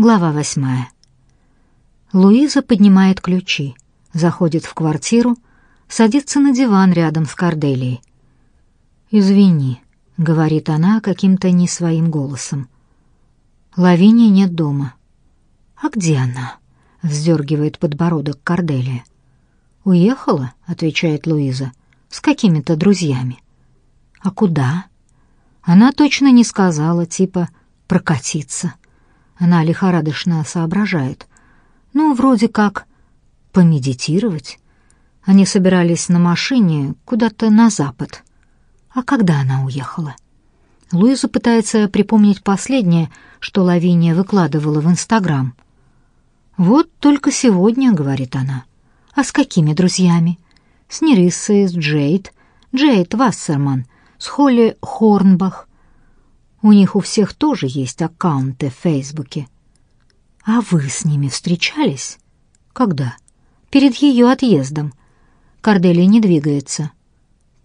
Глава восьмая. Луиза поднимает ключи, заходит в квартиру, садится на диван рядом с Корделией. «Извини», — говорит она каким-то не своим голосом. Лавинии нет дома. «А где она?» — вздергивает подбородок Корделия. «Уехала?» — отвечает Луиза. «С какими-то друзьями». «А куда?» Она точно не сказала, типа «прокатиться». Она лихорадочно соображает. Ну, вроде как помедитировать. Они собирались на машине куда-то на запад. А когда она уехала? Луиза пытается припомнить последнее, что Лавиния выкладывала в Инстаграм. «Вот только сегодня», — говорит она. «А с какими друзьями?» «С Нериссой, с Джейд, Джейд Вассерман, с Холли Хорнбах. У них у всех тоже есть аккаунты в Фейсбуке. А вы с ними встречались? Когда? Перед ее отъездом. Корделия не двигается.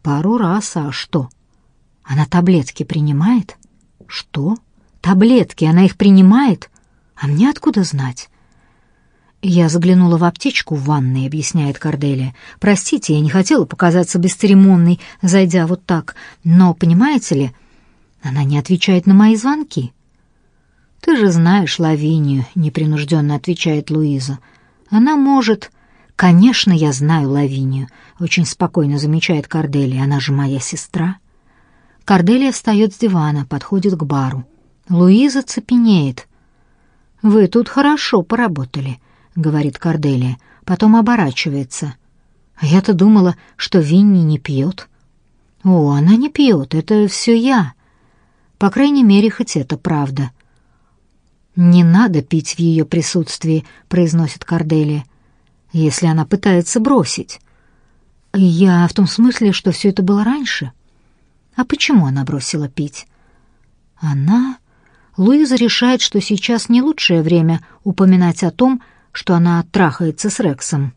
Пару раз, а что? Она таблетки принимает? Что? Таблетки, она их принимает? А мне откуда знать? Я заглянула в аптечку в ванной, объясняет Корделия. Простите, я не хотела показаться бесцеремонной, зайдя вот так, но, понимаете ли, она не отвечает на мои звонки. Ты же знаешь Лавинию, непринужденно отвечает Луиза. Она может... Конечно, я знаю Лавинию, очень спокойно замечает Корделия. Она же моя сестра. Корделия встает с дивана, подходит к бару. Луиза цепенеет. Вы тут хорошо поработали, говорит Корделия, потом оборачивается. А я-то думала, что Винни не пьет. О, она не пьет, это все я. По крайней мере, хоть это правда. «Не надо пить в ее присутствии», — произносит Корделия, «если она пытается бросить». «Я в том смысле, что все это было раньше». «А почему она бросила пить?» «Она...» Луиза решает, что сейчас не лучшее время упоминать о том, что она трахается с Рексом.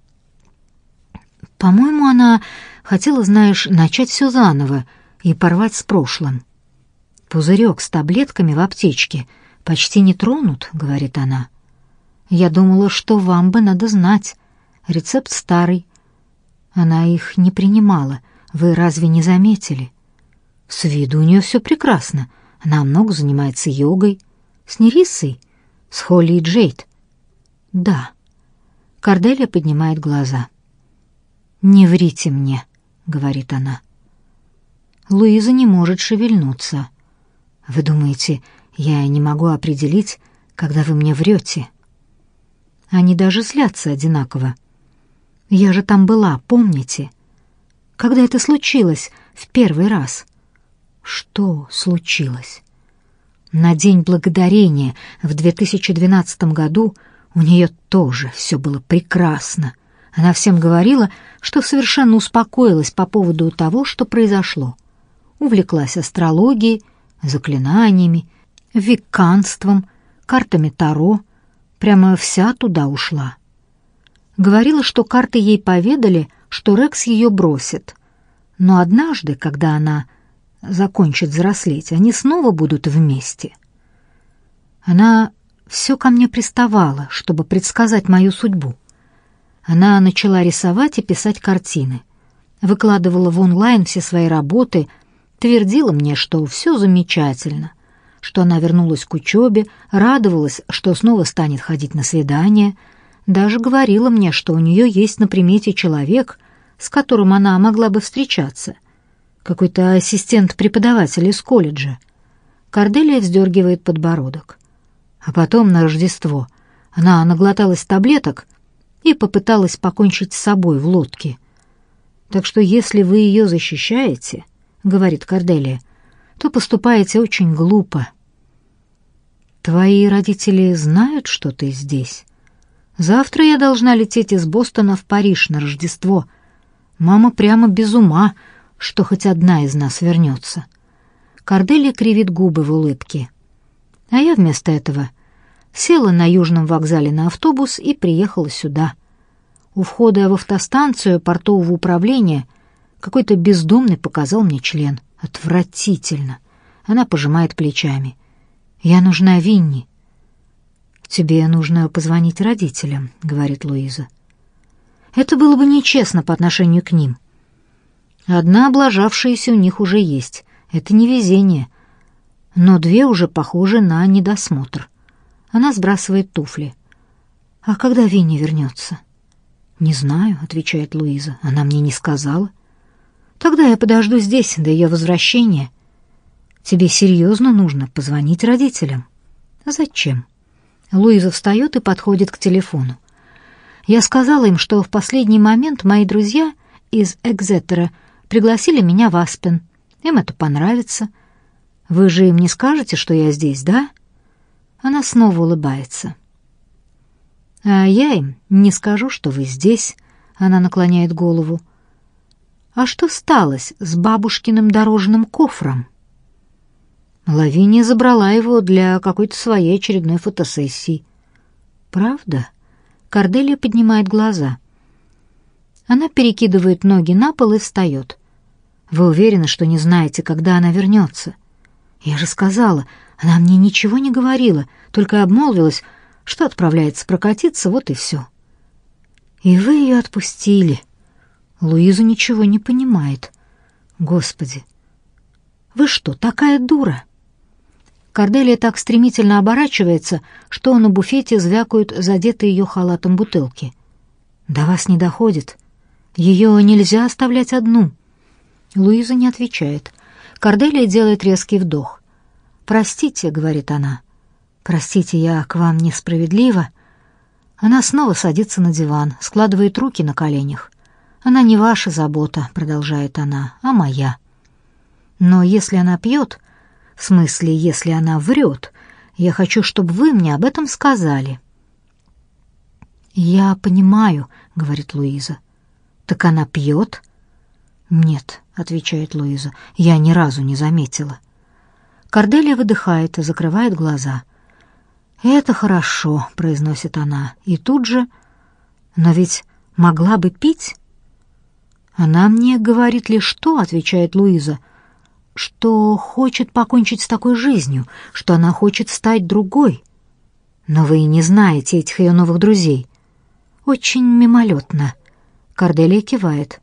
По-моему, она хотела, знаешь, начать все заново и порвать с прошлым. Пузырек с таблетками в аптечке почти не тронут, говорит она. Я думала, что вам бы надо знать. Рецепт старый. Она их не принимала. Вы разве не заметили? С виду у нее все прекрасно. Она много занимается йогой. С Нерисой? С Холли и Джейд? Да. Корделия поднимает глаза. «Не врите мне», — говорит она. Луиза не может шевельнуться. Вы думаете, я не могу определить, когда вы мне врете? Они даже злятся одинаково. Я же там была, помните? Когда это случилось в первый раз? Что случилось? На День Благодарения в 2012 году у нее тоже все было прекрасно. Она всем говорила, что совершенно успокоилась по поводу того, что произошло. Увлеклась астрологией, заклинаниями, виканством, картами Таро, прямо вся туда ушла. Говорила, что карты ей поведали, что Рекс ее бросит. Но однажды, когда она закончит взрослеть, они снова будут вместе. Она все ко мне приставала, чтобы предсказать мою судьбу. Она начала рисовать и писать картины. Выкладывала в онлайн все свои работы — Твердила мне, что все замечательно, что она вернулась к учебе, радовалась, что снова станет ходить на свидания, даже говорила мне, что у нее есть на примете человек, с которым она могла бы встречаться, какой-то ассистент преподавателя из колледжа. Корделия вздергивает подбородок. А потом на Рождество она наглоталась таблеток и попыталась покончить с собой в лодке. Так что если вы ее защищаете, — говорит Корделия, — то поступаете очень глупо. Твои родители знают, что ты здесь? Завтра я должна лететь из Бостона в Париж на Рождество. Мама прямо без ума, что хоть одна из нас вернется. Корделия кривит губы в улыбке. А я вместо этого села на южном вокзале на автобус и приехала сюда. У входа в автостанцию портового управления — какой-то бездомный показал мне член. Отвратительно. Она пожимает плечами. Я нужна Винни. «Тебе нужно позвонить родителям», — говорит Луиза. «Это было бы нечестно по отношению к ним. Одна облажавшаяся у них уже есть. Это не везение. Но две уже похожи на недосмотр. Она сбрасывает туфли. «А когда Винни вернется?» «Не знаю», — отвечает Луиза. «Она мне не сказала». «Тогда я подожду здесь до ее возвращения. Тебе серьезно нужно позвонить родителям». «А зачем?» Луиза встает и подходит к телефону. Я сказала им, что в последний момент мои друзья из Экзетера пригласили меня в Аспен. Им это понравится. Вы же им не скажете, что я здесь, да? Она снова улыбается. А я им не скажу, что вы здесь. Она наклоняет голову. А что сталось с бабушкиным дорожным кофром? Лавиния забрала его для какой-то своей очередной фотосессии. Правда? Корделия поднимает глаза. Она перекидывает ноги на пол и встает. Вы уверены, что не знаете, когда она вернется? Я же сказала, она мне ничего не говорила, только обмолвилась, что отправляется прокатиться, вот и все. И вы ее отпустили. Луиза ничего не понимает. Господи, вы что, такая дура? Корделия так стремительно оборачивается, что на буфете звякают задетые ее халатом бутылки. До вас не доходит. Ее нельзя оставлять одну. Луиза не отвечает. Корделия делает резкий вдох. «Простите», — говорит она. «Простите, я к вам несправедлива». Она снова садится на диван, складывает руки на коленях. «Она не ваша забота», — продолжает она, — «а моя». «Но если она пьет, в смысле, если она врет, я хочу, чтобы вы мне об этом сказали». «Я понимаю», — говорит Луиза. «Так она пьет?» «Нет», — отвечает Луиза, — «я ни разу не заметила». Корделия выдыхает и закрывает глаза. «Это хорошо», — произносит она, и тут же... «Но ведь могла бы пить?» «Она мне говорит лишь что», — отвечает Луиза, что хочет покончить с такой жизнью, что она хочет стать другой. Но вы и не знаете этих ее новых друзей. Очень мимолетно. Корделия кивает.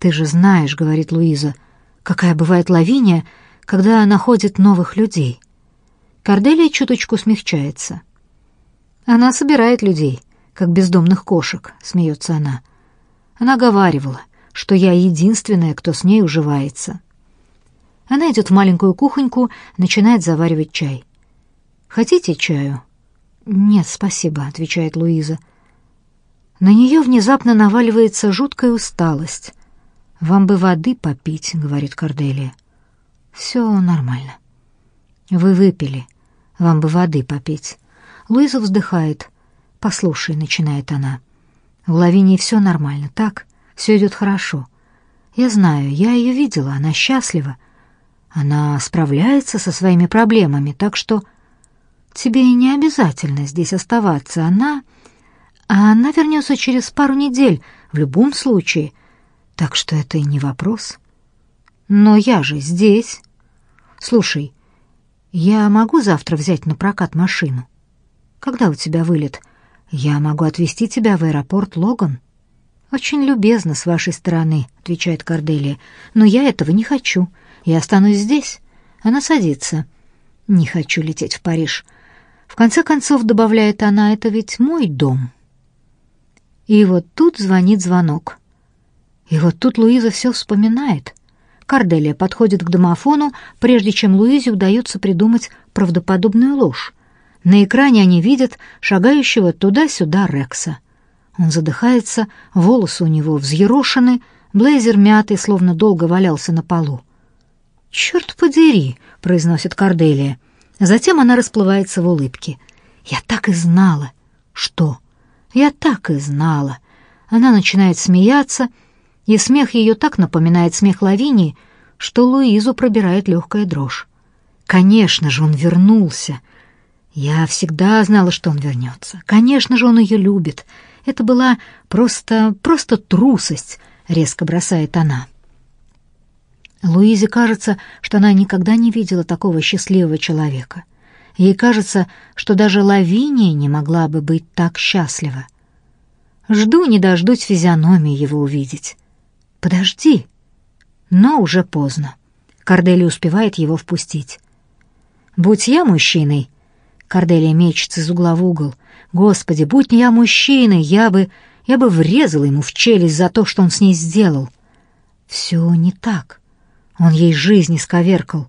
«Ты же знаешь», — говорит Луиза, — «какая бывает лавиния, когда находит новых людей». Корделия чуточку смягчается. «Она собирает людей, как бездомных кошек», — смеется она. Она говаривала, что я единственная, кто с ней уживается. Она идет в маленькую кухоньку, начинает заваривать чай. «Хотите чаю?» «Нет, спасибо», — отвечает Луиза. На нее внезапно наваливается жуткая усталость. «Вам бы воды попить», — говорит Корделия. «Все нормально». «Вы выпили. Вам бы воды попить». Луиза вздыхает. «Послушай», — начинает она. «В Лавинии все нормально, так? Все идет хорошо. Я знаю, я ее видела, она счастлива. Она справляется со своими проблемами, так что тебе и не обязательно здесь оставаться. Она... А она вернется через пару недель, в любом случае. Так что это и не вопрос. Но я же здесь. Слушай, я могу завтра взять на прокат машину? Когда у тебя вылет? Я могу отвезти тебя в аэропорт Логан. Очень любезно с вашей стороны, отвечает Корделия. Но я этого не хочу. Я останусь здесь. Она садится. Не хочу лететь в Париж. В конце концов, добавляет она, это ведь мой дом. И вот тут звонит звонок. И вот тут Луиза все вспоминает. Карделия подходит к домофону, прежде чем Луизе удается придумать правдоподобную ложь. На экране они видят шагающего туда-сюда Рекса. Он задыхается, волосы у него взъерошены, блейзер мятый, словно долго валялся на полу. «Черт подери!» — произносит Корделия. Затем она расплывается в улыбке. «Я так и знала!» «Что?» «Я так и знала!» Она начинает смеяться, и смех ее так напоминает смех Лавинии, что Луизу пробирает легкая дрожь. «Конечно же, он вернулся!» Я всегда знала, что он вернется. Конечно же, он ее любит. Это была просто... просто трусость, резко бросает она. Луизе кажется, что она никогда не видела такого счастливого человека. Ей кажется, что даже Лавиния не могла бы быть так счастлива. Жду не дождусь физиономии его увидеть. Подожди. Но уже поздно. Корделия успевает его впустить. Будь я мужчиной, Корделия мечется из угла в угол. Господи, будь я мужчиной, я бы я бы врезала ему в челюсть за то, что он с ней сделал. Все не так. Он ей жизнь исковеркал.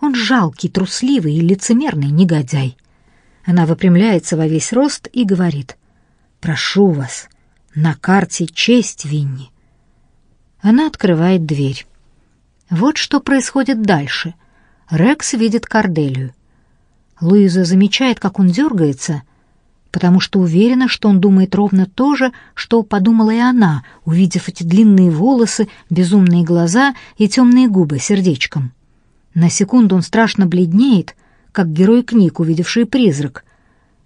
Он жалкий, трусливый и лицемерный негодяй. Она выпрямляется во весь рост и говорит: "Прошу вас, на карте честь Винни". Она открывает дверь. Вот что происходит дальше. Рекс видит Корделию. Луиза замечает, как он дергается, потому что уверена, что он думает ровно то же, что подумала и она, увидев эти длинные волосы, безумные глаза и темные губы сердечком. На секунду он страшно бледнеет, как герой книг, увидевший призрак.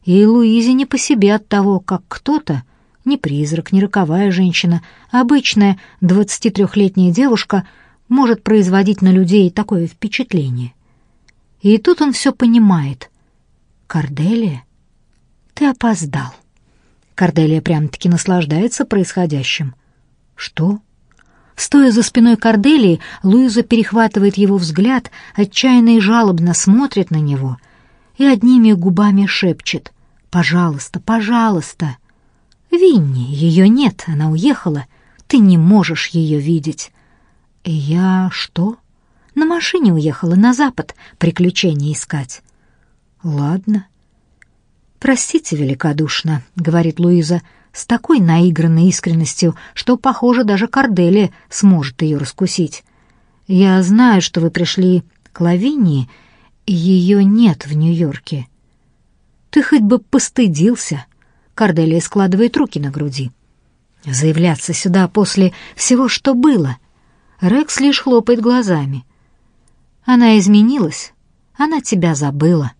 И Луизе не по себе от того, как кто-то, не призрак, не роковая женщина, а обычная 23-летняя девушка может производить на людей такое впечатление. И тут он все понимает. Корделия ты опоздал. Корделия прям-таки наслаждается происходящим. Что? Стоя за спиной Корделии, Луиза перехватывает его взгляд, отчаянно и жалобно смотрит на него и одними губами шепчет «Пожалуйста, пожалуйста». «Винни, ее нет, она уехала. Ты не можешь ее видеть». «Я что?» «На машине уехала на запад приключения искать». «Ладно». «Простите великодушно», — говорит Луиза, с такой наигранной искренностью, что, похоже, даже Корделия сможет ее раскусить. «Я знаю, что вы пришли к Лавинии, и ее нет в Нью-Йорке». «Ты хоть бы постыдился», — Корделия складывает руки на груди. «Заявляться сюда после всего, что было». Рекс лишь хлопает глазами. «Она изменилась, она тебя забыла».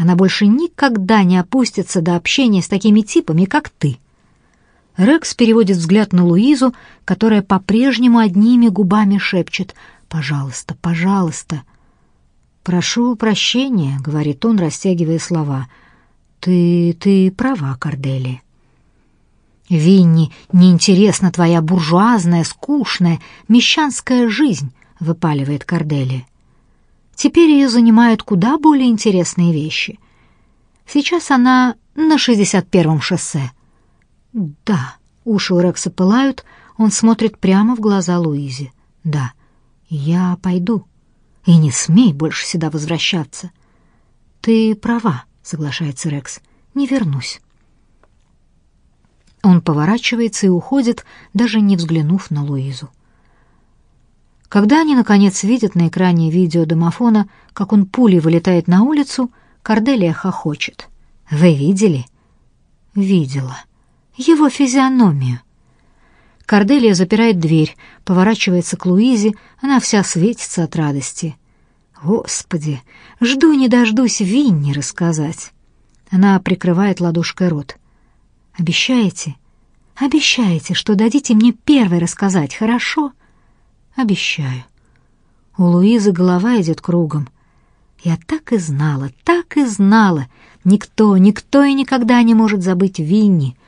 Она больше никогда не опустится до общения с такими типами, как ты. Рекс переводит взгляд на Луизу, которая по-прежнему одними губами шепчет «Пожалуйста, пожалуйста». «Прошу прощения», — говорит он, растягивая слова. «Ты... ты права, Кордели». «Винни, неинтересна твоя буржуазная, скучная, мещанская жизнь», — выпаливает Кордели. Теперь ее занимают куда более интересные вещи. Сейчас она на 61-м шоссе. Да, уши у Рекса пылают, он смотрит прямо в глаза Луизе. Да, я пойду. И не смей больше сюда возвращаться. Ты права, соглашается Рекс. Не вернусь. Он поворачивается и уходит, даже не взглянув на Луизу. Когда они, наконец, видят на экране видеодомофона, как он пулей вылетает на улицу, Корделия хохочет. «Вы видели?» «Видела. Его физиономию». Корделия запирает дверь, поворачивается к Луизе, она вся светится от радости. «Господи, жду не дождусь Винни рассказать». Она прикрывает ладошкой рот. «Обещаете? Обещаете, что дадите мне первой рассказать, хорошо?» Обещаю. У Луизы голова идет кругом. Я так и знала, так и знала. Никто, никто и никогда не может забыть Винни.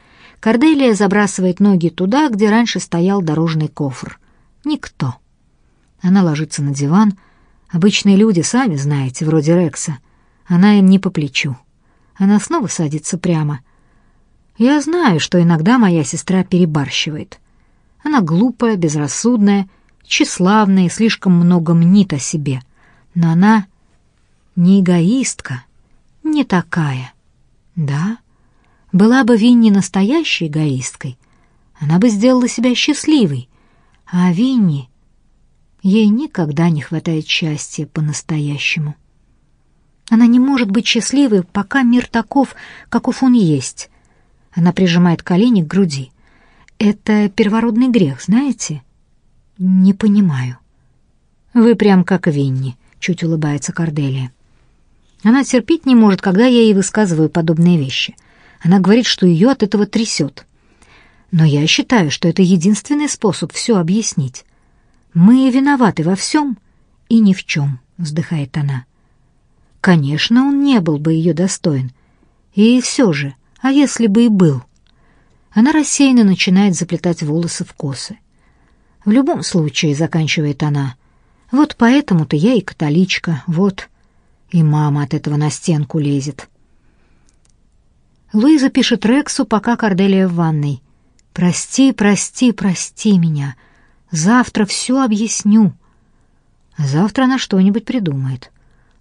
Корделия забрасывает ноги туда, где раньше стоял дорожный кофр. Никто. Она ложится на диван. Обычные люди, сами знаете, вроде Рекса. Она им не по плечу. Она снова садится прямо. Я знаю, что иногда моя сестра перебарщивает. Она глупая, безрассудная, тщеславная и слишком много мнит о себе. Но она не эгоистка, не такая. Да, была бы Винни настоящей эгоисткой, она бы сделала себя счастливой. А Винни... Ей никогда не хватает счастья по-настоящему. Она не может быть счастливой, пока мир таков, каков он есть. Она прижимает колени к груди. Это первородный грех, знаете? «Не понимаю». «Вы прям как Винни», — чуть улыбается Корделия. Она терпеть не может, когда я ей высказываю подобные вещи. Она говорит, что ее от этого трясет. Но я считаю, что это единственный способ все объяснить. Мы виноваты во всем и ни в чем, вздыхает она. Конечно, он не был бы ее достоин. И все же, а если бы и был? Она рассеянно начинает заплетать волосы в косы. В любом случае, заканчивает она, вот поэтому-то я и католичка, вот. И мама от этого на стенку лезет. Луиза пишет Рексу, пока Корделия в ванной. «Прости, прости, прости меня. Завтра все объясню». Завтра она что-нибудь придумает.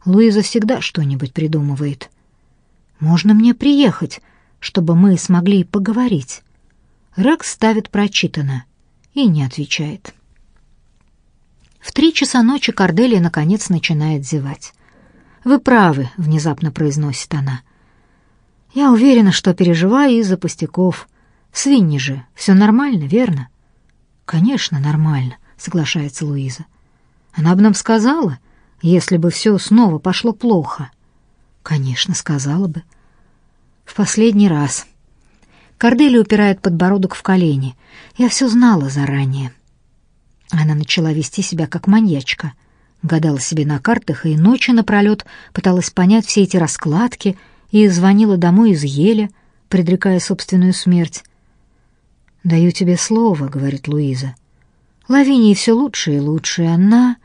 Луиза всегда что-нибудь придумывает. «Можно мне приехать, чтобы мы смогли поговорить?» Рекс ставит прочитано и не отвечает. В три часа ночи Корделия наконец начинает зевать. «Вы правы», — внезапно произносит она. Я уверена, что переживаю из-за пустяков. Свиньи же, все нормально, верно? Конечно, нормально, соглашается Луиза. Она бы нам сказала, если бы все снова пошло плохо. Конечно, сказала бы. В последний раз. Кордели упирает подбородок в колени. Я все знала заранее. Она начала вести себя как маньячка. Гадала себе на картах и ночи напролет пыталась понять все эти раскладки — и звонила домой из Еля, предрекая собственную смерть. «Даю тебе слово», — говорит Луиза. «Лавинии все лучше и лучше. Она...»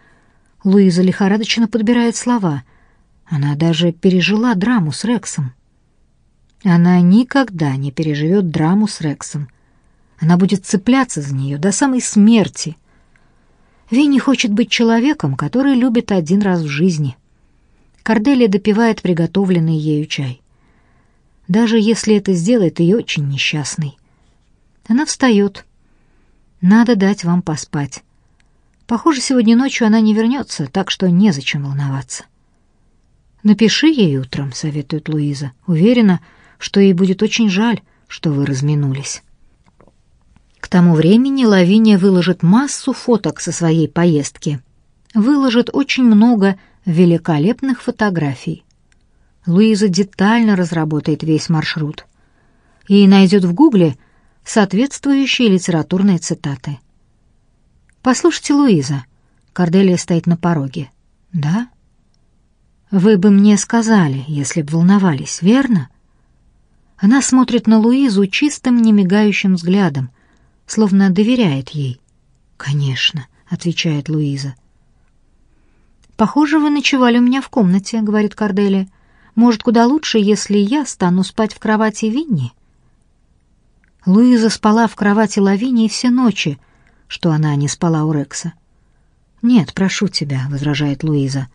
Луиза лихорадочно подбирает слова. Она даже пережила драму с Рексом. Она никогда не переживет драму с Рексом. Она будет цепляться за нее до самой смерти. Винни хочет быть человеком, который любит один раз в жизни — Корделия допивает приготовленный ею чай. Даже если это сделает ее очень несчастной. Она встает. Надо дать вам поспать. Похоже, сегодня ночью она не вернется, так что незачем волноваться. Напиши ей утром, советует Луиза. Уверена, что ей будет очень жаль, что вы разминулись. К тому времени Лавиния выложит массу фоток со своей поездки. Выложит очень много великолепных фотографий. Луиза детально разработает весь маршрут и найдет в Гугле соответствующие литературные цитаты. «Послушайте, Луиза», — Корделия стоит на пороге. «Да?» «Вы бы мне сказали, если б волновались, верно?» Она смотрит на Луизу чистым, немигающим взглядом, словно доверяет ей. «Конечно», — отвечает Луиза. «Похоже, вы ночевали у меня в комнате», — говорит Корделия. «Может, куда лучше, если я стану спать в кровати Винни?» Луиза спала в кровати Лавинии все ночи, что она не спала у Рекса. «Нет, прошу тебя», — возражает Луиза.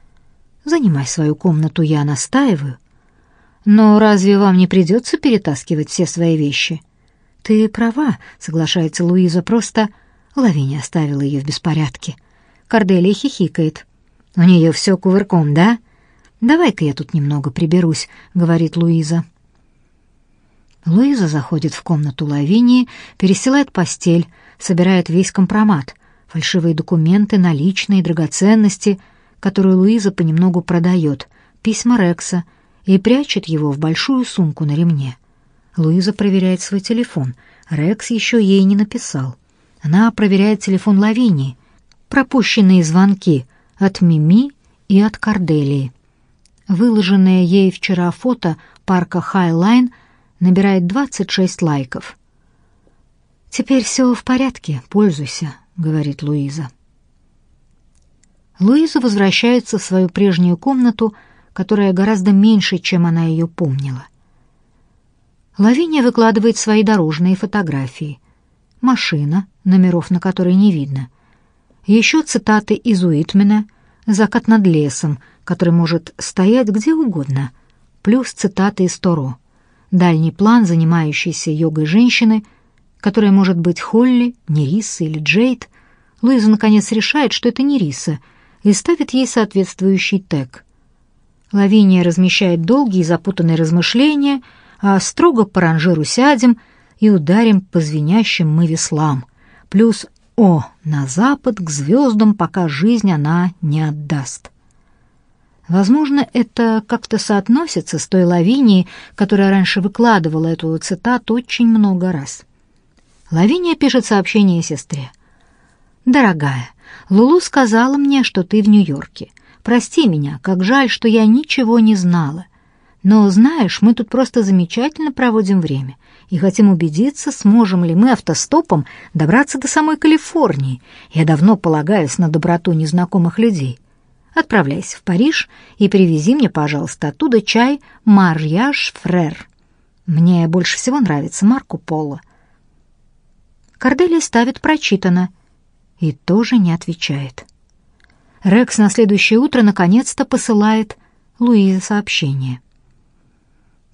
«Занимай свою комнату, я настаиваю». «Но разве вам не придется перетаскивать все свои вещи?» «Ты права», — соглашается Луиза, — «просто...» Лавиния оставила ее в беспорядке. Корделия хихикает. У нее все кувырком, да? Давай-ка я тут немного приберусь, говорит Луиза. Луиза заходит в комнату Лавинии, перестилает постель, собирает весь компромат, фальшивые документы, наличные, драгоценности, которые Луиза понемногу продает, письма Рекса и прячет его в большую сумку на ремне. Луиза проверяет свой телефон. Рекс еще ей не написал. Она проверяет телефон Лавинии. Пропущенные звонки, от Мими и от Корделии. Выложенное ей вчера фото парка Хайлайн набирает 26 лайков. «Теперь все в порядке, пользуйся», — говорит Луиза. Луиза возвращается в свою прежнюю комнату, которая гораздо меньше, чем она ее помнила. Лавиния выкладывает свои дорожные фотографии. Машина, номеров на которой не видно — еще цитаты из Уитмена «Закат над лесом», который может стоять где угодно, плюс цитаты из Торо. Дальний план занимающейся йогой женщины, которая может быть Холли, Нериса или Джейд. Луиза наконец решает, что это Нериса, и ставит ей соответствующий тег. Лавиния размещает долгие запутанные размышления, а строго по ранжиру сядем и ударим по звенящим мы веслам, плюс о, на запад, к звездам, пока жизнь она не отдаст. Возможно, это как-то соотносится с той Лавинией, которая раньше выкладывала эту цитату очень много раз. Лавиния пишет сообщение сестре. «Дорогая, Лулу сказала мне, что ты в Нью-Йорке. Прости меня, как жаль, что я ничего не знала. Но, знаешь, мы тут просто замечательно проводим время и хотим убедиться, сможем ли мы автостопом добраться до самой Калифорнии. Я давно полагаюсь на доброту незнакомых людей. Отправляйся в Париж и привези мне, пожалуйста, оттуда чай «Марьяж Фрер». Мне больше всего нравится Марко Поло. Корделия ставит «Прочитано» и тоже не отвечает. Рекс на следующее утро наконец-то посылает Луизе сообщение.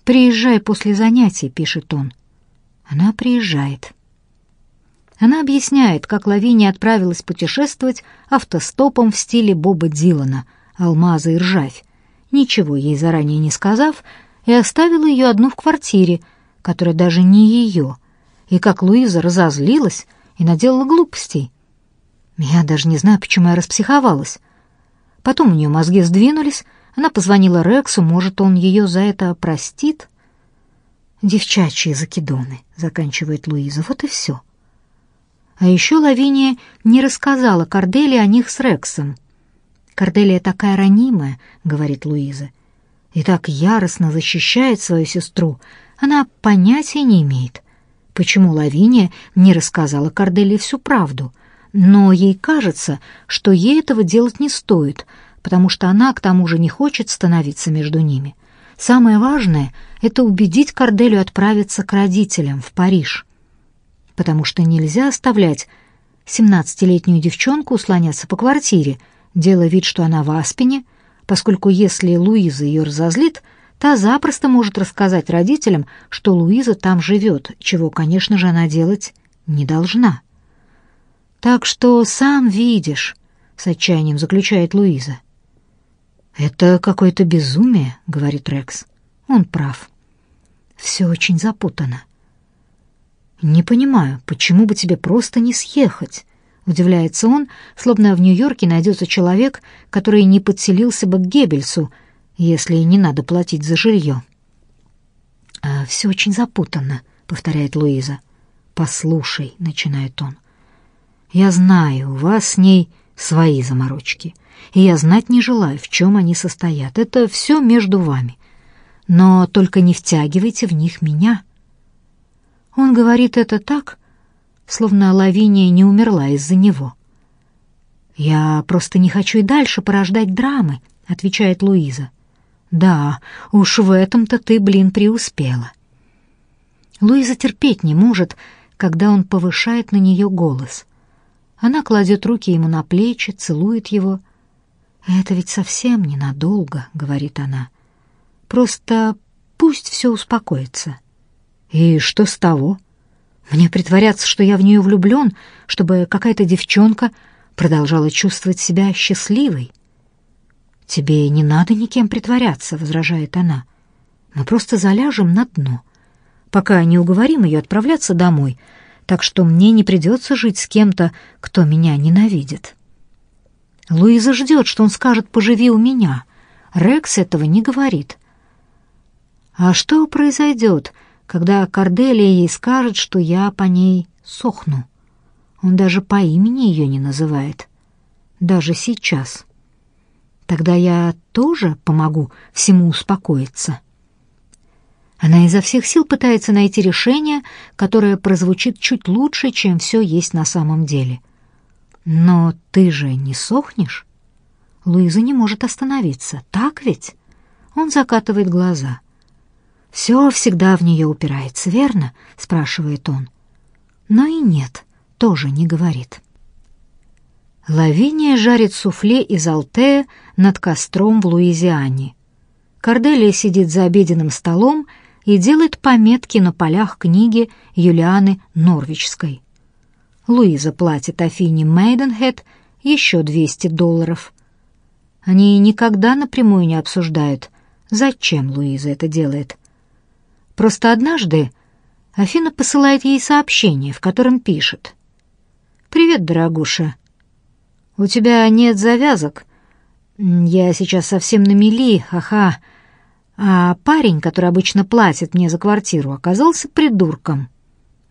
«Приезжай после занятий», — пишет он. Она приезжает. Она объясняет, как Лавиния отправилась путешествовать автостопом в стиле Боба Дилана, алмазы и ржавь, ничего ей заранее не сказав, и оставила ее одну в квартире, которая даже не ее, и как Луиза разозлилась и наделала глупостей. Я даже не знаю, почему я распсиховалась. Потом у нее мозги сдвинулись, она позвонила Рексу, может, он ее за это простит? Девчачьи закидоны, заканчивает Луиза, вот и все. А еще Лавиния не рассказала Корделии о них с Рексом. «Корделия такая ранимая», — говорит Луиза, «и так яростно защищает свою сестру, она понятия не имеет, почему Лавиния не рассказала Корделии всю правду, но ей кажется, что ей этого делать не стоит, потому что она к тому же не хочет становиться между ними. Самое важное — это убедить Корделию отправиться к родителям в Париж, потому что нельзя оставлять семнадцатилетнюю девчонку слоняться по квартире, делая вид, что она в Аспине, поскольку если Луиза ее разозлит, та запросто может рассказать родителям, что Луиза там живет, чего, конечно же, она делать не должна. Так что сам видишь, с отчаянием заключает Луиза. «Это какое-то безумие», — говорит Рекс. Он прав. Все очень запутано. «Не понимаю, почему бы тебе просто не съехать?» Удивляется он, словно в Нью-Йорке найдется человек, который не подселился бы к Геббельсу, если не надо платить за жилье. «А все очень запутанно», — повторяет Луиза. «Послушай», — начинает он. «Я знаю, у вас с ней свои заморочки» и я знать не желаю, в чем они состоят. Это все между вами. Но только не втягивайте в них меня. Он говорит это так, словно Лавиния не умерла из-за него. «Я просто не хочу и дальше порождать драмы», — отвечает Луиза. «Да, уж в этом-то ты, блин, преуспела». Луиза терпеть не может, когда он повышает на нее голос. Она кладет руки ему на плечи, целует его — «Это ведь совсем ненадолго», — говорит она. «Просто пусть все успокоится». «И что с того? Мне притворяться, что я в нее влюблен, чтобы какая-то девчонка продолжала чувствовать себя счастливой». «Тебе не надо никем притворяться», — возражает она. «Мы просто заляжем на дно, пока не уговорим ее отправляться домой, так что мне не придется жить с кем-то, кто меня ненавидит». Луиза ждет, что он скажет «поживи у меня». Рекс этого не говорит. А что произойдет, когда Корделия ей скажет, что я по ней сохну? Он даже по имени ее не называет. Даже сейчас. Тогда я тоже помогу всему успокоиться. Она изо всех сил пытается найти решение, которое прозвучит чуть лучше, чем все есть на самом деле. «Но ты же не сохнешь?» Луиза не может остановиться, так ведь? Он закатывает глаза. «Все всегда в нее упирается, верно?» — спрашивает он. Но и нет, тоже не говорит. Лавиния жарит суфле из алтея над костром в Луизиане. Корделия сидит за обеденным столом и делает пометки на полях книги Юлианы Норвичской. Луиза платит Афине Мейденхед еще 200 долларов. Они никогда напрямую не обсуждают, зачем Луиза это делает. Просто однажды Афина посылает ей сообщение, в котором пишет. «Привет, дорогуша. У тебя нет завязок. Я сейчас совсем на мели, ха-ха. А парень, который обычно платит мне за квартиру, оказался придурком.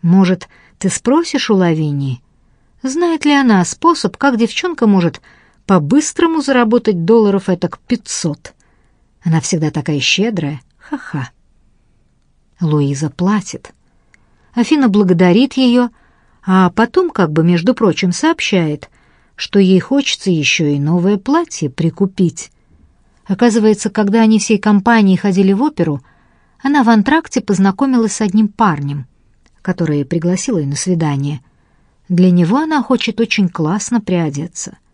Может, ты спросишь у Лавинии, знает ли она способ, как девчонка может по-быстрому заработать долларов этак пятьсот. Она всегда такая щедрая. Ха-ха. Луиза платит. Афина благодарит ее, а потом, как бы, между прочим, сообщает, что ей хочется еще и новое платье прикупить. Оказывается, когда они всей компанией ходили в оперу, она в антракте познакомилась с одним парнем, который пригласил ее на свидание. Для него она хочет очень классно приодеться —